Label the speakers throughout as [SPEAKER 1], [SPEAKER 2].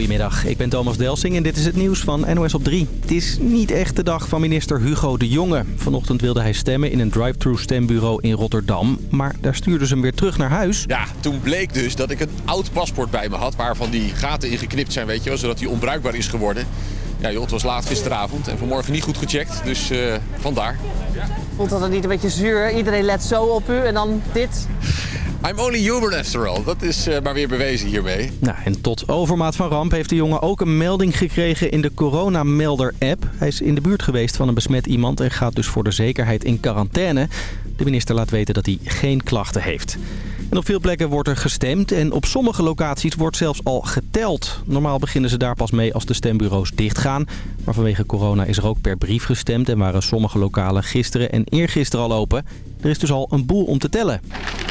[SPEAKER 1] Goedemiddag, ik ben Thomas Delsing en dit is het nieuws van NOS op 3. Het is niet echt de dag van minister Hugo de Jonge. Vanochtend wilde hij stemmen in een drive-thru stembureau in Rotterdam. Maar daar stuurden ze hem weer terug naar huis.
[SPEAKER 2] Ja, toen bleek dus dat ik een oud paspoort bij me had... waarvan die gaten ingeknipt zijn, weet je wel, zodat hij onbruikbaar is geworden. Ja joh, het was laat gisteravond en vanmorgen niet goed gecheckt, dus uh, vandaar.
[SPEAKER 3] Voelt dat dan niet een beetje zuur? Iedereen let zo op u en dan dit?
[SPEAKER 2] I'm only human after all. Dat is uh, maar weer bewezen hiermee.
[SPEAKER 1] Nou, en tot overmaat van ramp heeft de jongen ook een melding gekregen in de coronamelder-app. Hij is in de buurt geweest van een besmet iemand en gaat dus voor de zekerheid in quarantaine. De minister laat weten dat hij geen klachten heeft. En op veel plekken wordt er gestemd en op sommige locaties wordt zelfs al geteld. Normaal beginnen ze daar pas mee als de stembureaus dichtgaan. Maar vanwege corona is er ook per brief gestemd en waren sommige lokalen gisteren en eergisteren al open. Er is dus al een boel om te tellen.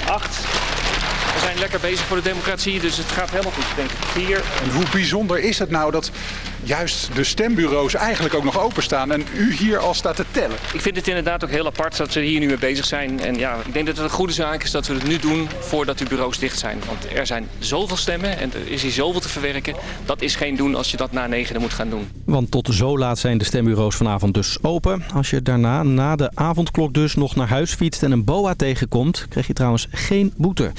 [SPEAKER 4] 8. Zijn lekker bezig voor de democratie, dus het gaat helemaal goed, denk ik. 4.
[SPEAKER 5] En hoe bijzonder is het nou dat juist de stembureaus eigenlijk ook nog openstaan en u hier al staat te tellen?
[SPEAKER 4] Ik vind het inderdaad ook heel apart dat we hier nu mee bezig zijn. En ja, ik denk dat het een goede zaak is dat we het nu doen voordat de bureaus dicht zijn. Want er zijn zoveel stemmen en er is hier zoveel te verwerken. Dat is geen doen als je dat na negenen moet gaan doen.
[SPEAKER 1] Want tot zo laat zijn de stembureaus vanavond dus open. Als je daarna, na de avondklok dus, nog naar huis fietst en een boa tegenkomt... krijg je trouwens geen boete.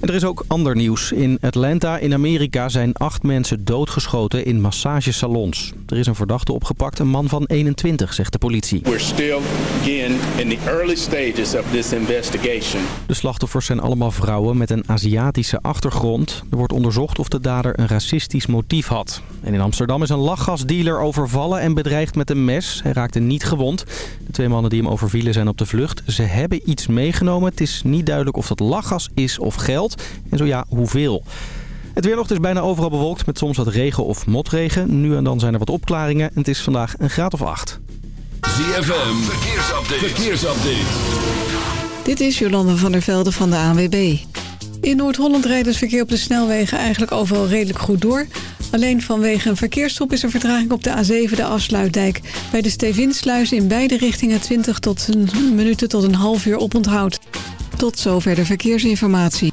[SPEAKER 1] En er is ook ander nieuws. In Atlanta in Amerika zijn acht mensen doodgeschoten in massagesalons. Er is een verdachte opgepakt, een man van 21, zegt de politie.
[SPEAKER 6] We're still again in the early stages of this investigation.
[SPEAKER 1] De slachtoffers zijn allemaal vrouwen met een Aziatische achtergrond. Er wordt onderzocht of de dader een racistisch motief had. En in Amsterdam is een lachgasdealer overvallen en bedreigd met een mes. Hij raakte niet gewond. De twee mannen die hem overvielen zijn op de vlucht. Ze hebben iets meegenomen. Het is niet duidelijk of dat lachgas is of geld. En zo ja, hoeveel? Het weer nog is bijna overal bewolkt met soms wat regen of motregen. Nu en dan zijn er wat opklaringen. En het is vandaag een graad of acht.
[SPEAKER 7] ZFM, verkeersupdate. verkeersupdate.
[SPEAKER 8] Dit is Jolande van der Velde van de ANWB. In Noord-Holland rijdt het verkeer op de snelwegen eigenlijk overal redelijk goed door. Alleen vanwege een verkeersstop is er vertraging op de A7, de afsluitdijk. Bij de Stevinsluis in beide richtingen 20 tot een minuten tot een half uur oponthoud. Tot zover de verkeersinformatie.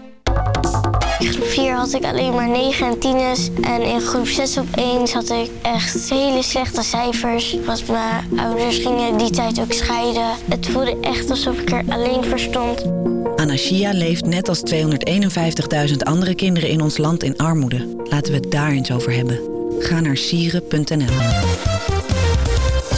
[SPEAKER 9] In groep 4 had ik alleen maar 9 en 10 En in groep 6 op 1 had ik echt hele slechte cijfers. Want mijn ouders gingen die tijd ook scheiden. Het voelde echt alsof ik er alleen voor stond.
[SPEAKER 10] Anashia leeft net als 251.000 andere kinderen in ons land in armoede. Laten we het daar eens over hebben. Ga naar sieren.nl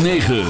[SPEAKER 7] 106.9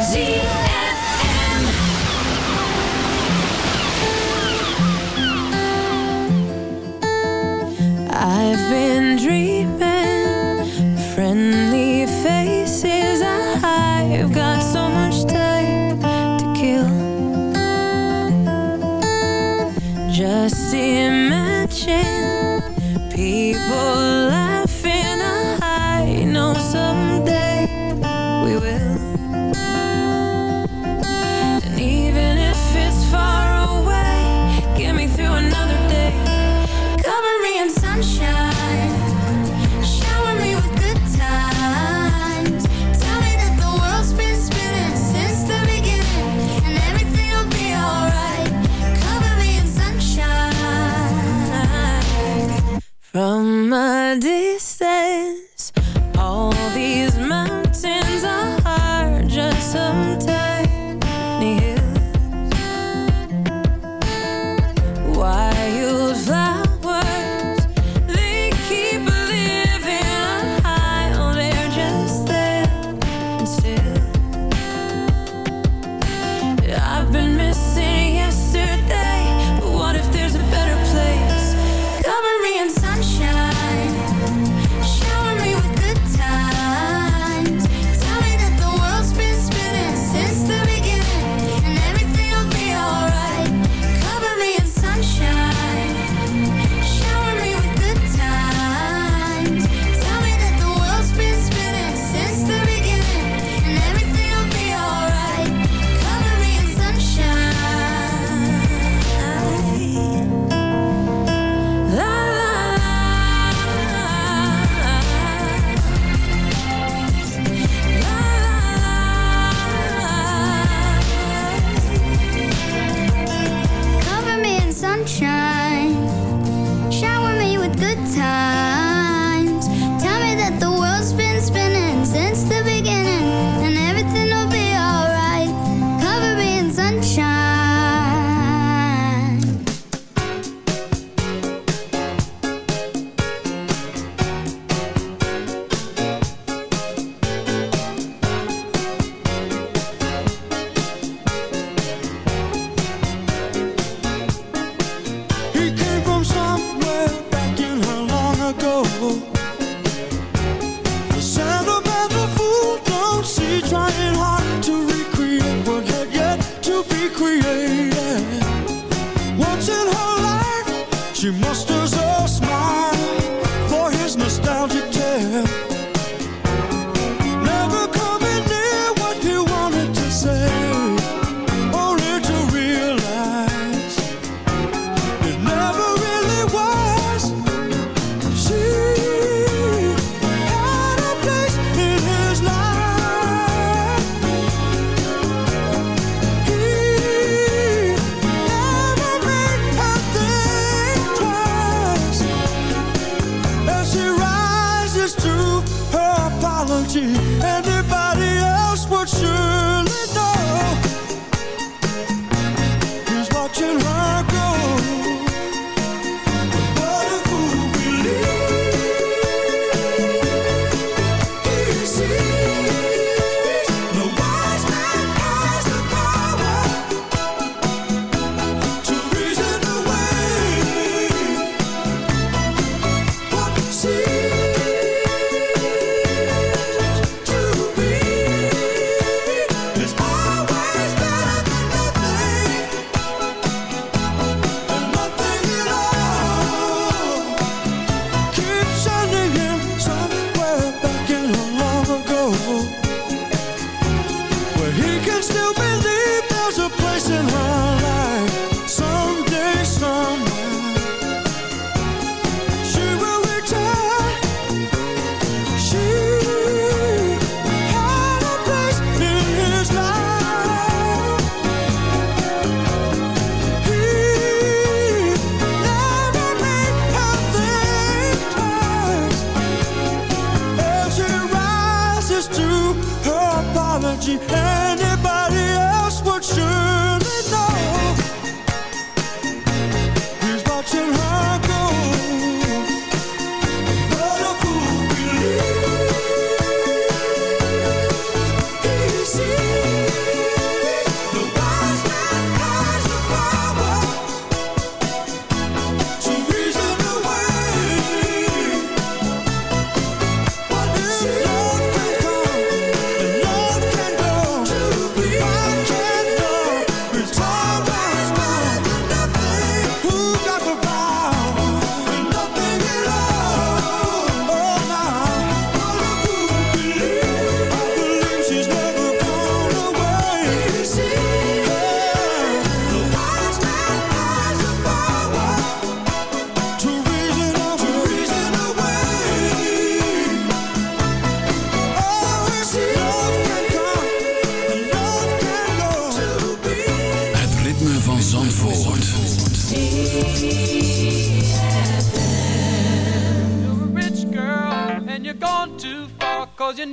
[SPEAKER 11] Zie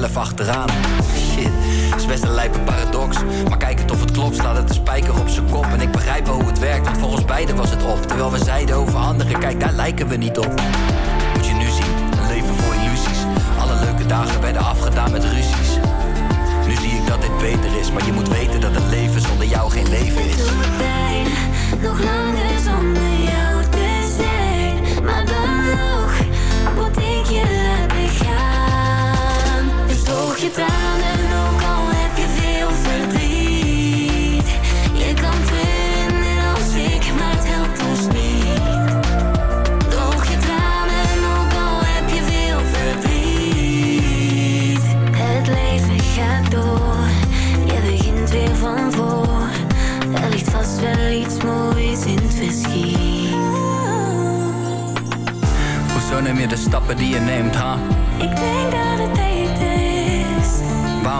[SPEAKER 12] Zelf achteraan. Shit, is best een lijpe paradox. Maar kijk het of het klopt, staat het een spijker op zijn kop. En ik begrijp wel hoe het werkt, want volgens beiden was het op. Terwijl we zeiden over anderen, kijk daar lijken we niet op. Moet je nu zien, een leven vol illusies. Alle leuke dagen werden afgedaan met ruzies. Nu zie ik dat dit beter is, maar je moet weten dat een leven zonder jou geen leven is.
[SPEAKER 13] pijn nog langer zonder jou te zijn. Maar dan nog moet ik je laten gaan. Droog je tranen, ook al heb je veel verdriet. Je kan trainen als ik, maar het helpt ons niet. Droog je tranen, ook al heb je veel verdriet. Het leven gaat door, je begint weer van voor. Er ligt vast wel iets moois in het verschiet.
[SPEAKER 12] Hoezo neem je de stappen die je neemt, ha?
[SPEAKER 13] Ik denk dat het.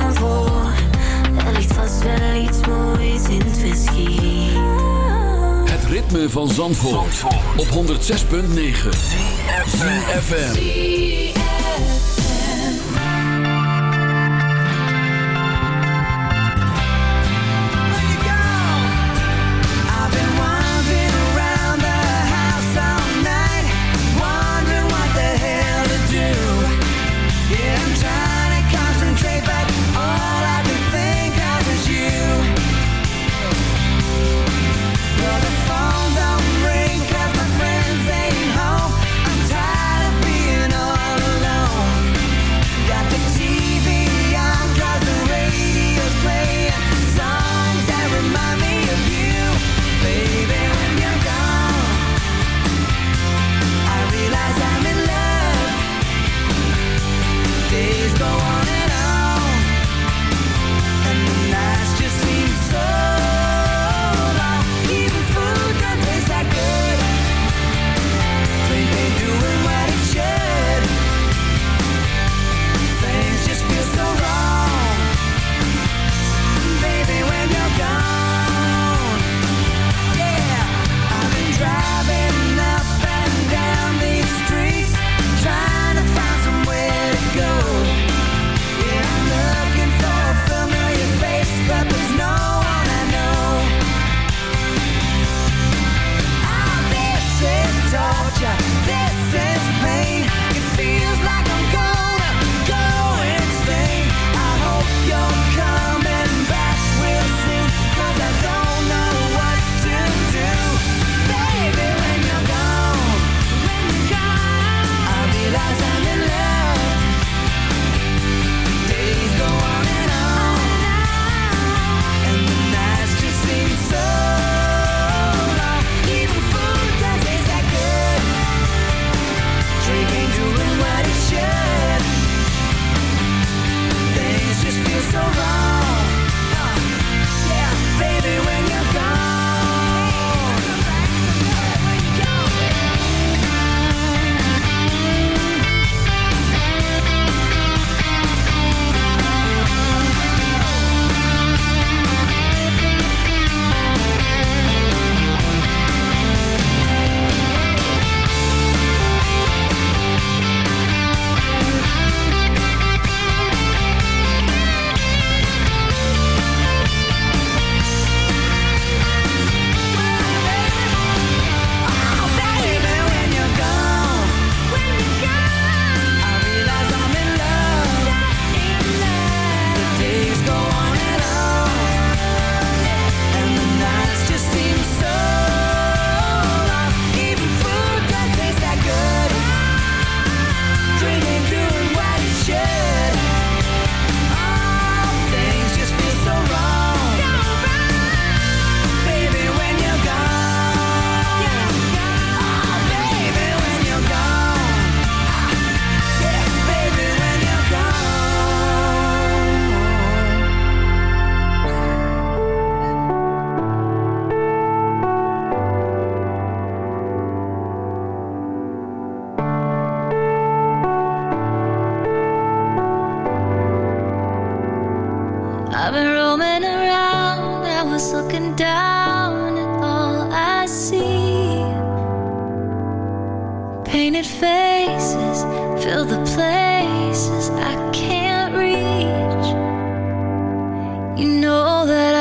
[SPEAKER 13] Van voor. Er ligt vast wel iets moois in het verschiet.
[SPEAKER 14] Het ritme van Zandvoort, op 106.9 ZFM.